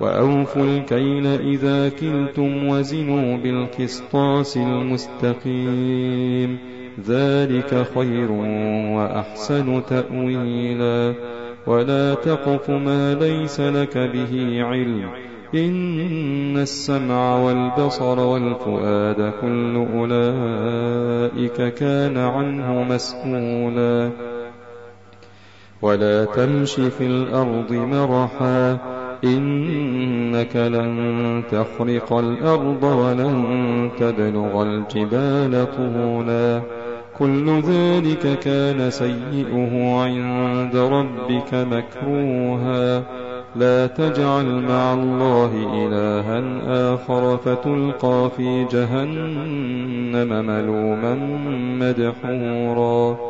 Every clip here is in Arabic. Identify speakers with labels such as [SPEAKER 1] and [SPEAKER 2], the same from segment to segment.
[SPEAKER 1] وأوفوا الكيل إذا كلتم وزنوا بالقسطاس المستقيم. ذلك خير وأحسن تأويلا. ولا تقف ما ليس لك به علم. إن السمع والبصر والفؤاد كل أولئك كان عنه مسؤولا. ولا تمش في الأرض مرحا. إنك لن تخرق الأرض ولن تبلغ الجبال طولا. كل ذلك كان سيئه عند ربك مكروها. لا تجعل مع الله إلها آخر فتلقى في جهنم ملوما مدحورا.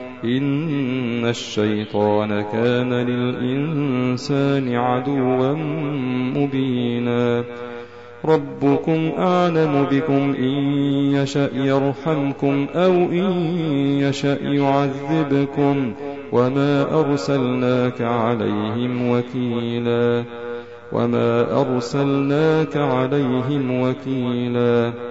[SPEAKER 1] إن الشيطان كان للإنسان عدوا مبينا. ربكم أعلم بكم إن يشأ يرحمكم أو إن يشأ يعذبكم وما أرسلناك عليهم وكيلا. وما أرسلناك عليهم وكيلا.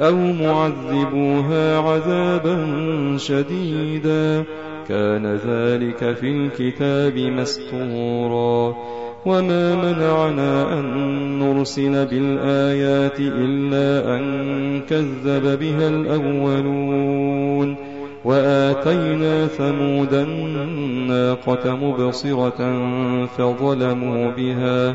[SPEAKER 1] أو معذبوها عذابا شديدا. كان ذلك في الكتاب مسطورا وما منعنا أن نرسل بالآيات إلا أن كذب بها الأولون. وآتينا ثمود الناقة مبصرة فظلموا بها.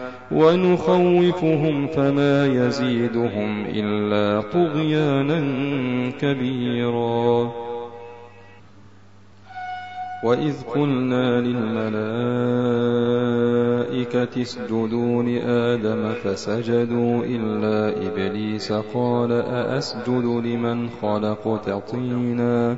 [SPEAKER 1] ونخوفهم فما يزيدهم إلا طغيانا كبيرا. وإذ قلنا للملائكة اسجدوا لآدم فسجدوا إلا إبليس قال أأسجد لمن خلقت طينا؟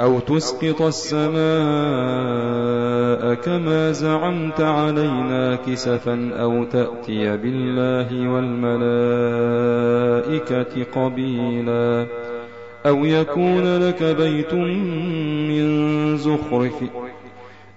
[SPEAKER 1] أو تسقط السماء كما زعمت علينا كسفا أو تأتي بالله والملائكة قبيلا أو يكون لك بيت من زخرف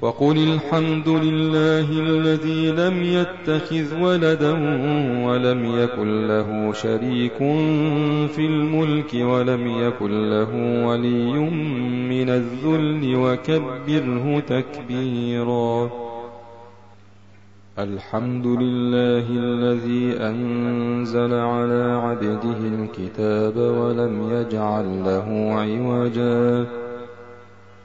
[SPEAKER 1] وقل الحمد لله الذي لم يتخذ ولدا ولم يكن له شريك في الملك ولم يكن له ولي من الذل وكبره تكبيرا. الحمد لله الذي أنزل على عبده الكتاب ولم يجعل له عوجا.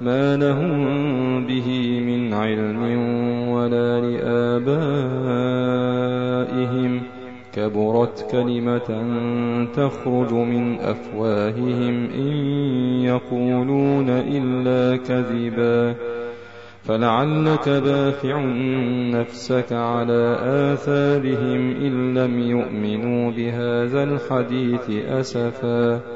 [SPEAKER 1] ما لهم به من علم ولا لآبائهم كبرت كلمة تخرج من أفواههم إن يقولون إلا كذبا فلعلك باخع نفسك على آثارهم إن لم يؤمنوا بهذا الحديث أسفا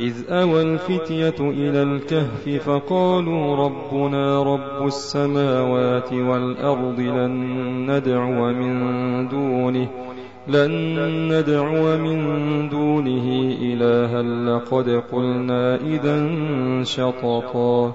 [SPEAKER 1] إذ أوى الفتية إلى الكهف فقالوا ربنا رب السماوات والأرض لن ندعو من دونه لن ندعو من دونه إلها لقد قلنا إذا شططا.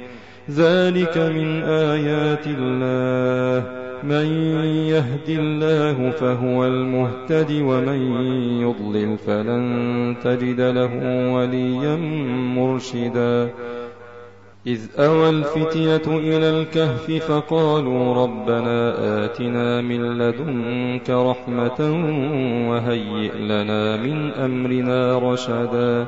[SPEAKER 1] ذلك من آيات الله. من يهد الله فهو المهتد ومن يضلل فلن تجد له وليا مرشدا. إذ أوى الفتية إلى الكهف فقالوا ربنا آتنا من لدنك رحمة وهيئ لنا من أمرنا رشدا.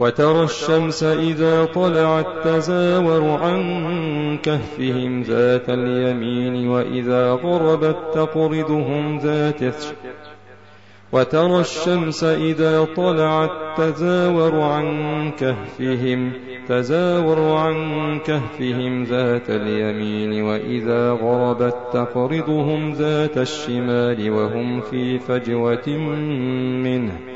[SPEAKER 1] وترى الشمس إذا طلعت تزاور عن كهفهم ذات اليمين وإذا غربت تقرضهم ذات وترى الشمس إذا طلعت تزاور عن كهفهم تزاور عن كهفهم ذات اليمين وإذا غربت تقرضهم ذات الشمال وهم في فجوة منه.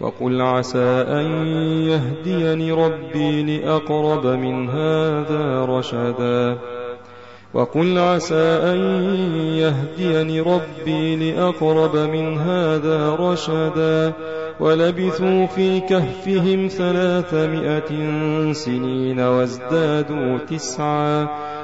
[SPEAKER 1] وقل عسى أن يهديني ربي لأقرب من هذا رشدا. وقل عسى أن يهديني ربي لأقرب من هذا رشدا. ولبثوا في كهفهم ثلاثمائة سنين وازدادوا تسعا.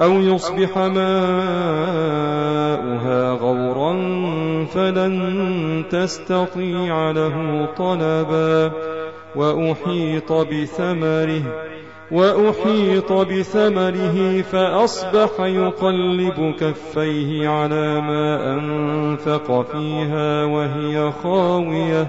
[SPEAKER 1] أو يصبح ماؤها غورا فلن تستطيع له طلبا وأحيط بثمره وأحيط بثمره فأصبح يقلب كفيه على ما أنفق فيها وهي خاوية.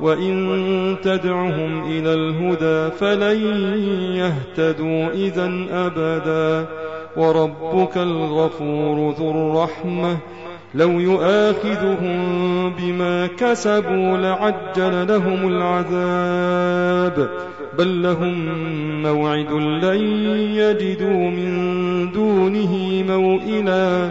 [SPEAKER 1] وإن تدعهم إلى الهدى فلن يهتدوا إذا أبدا وربك الغفور ذو الرحمة لو يؤاخذهم بما كسبوا لعجل لهم العذاب بل لهم موعد لن يجدوا من دونه موئلا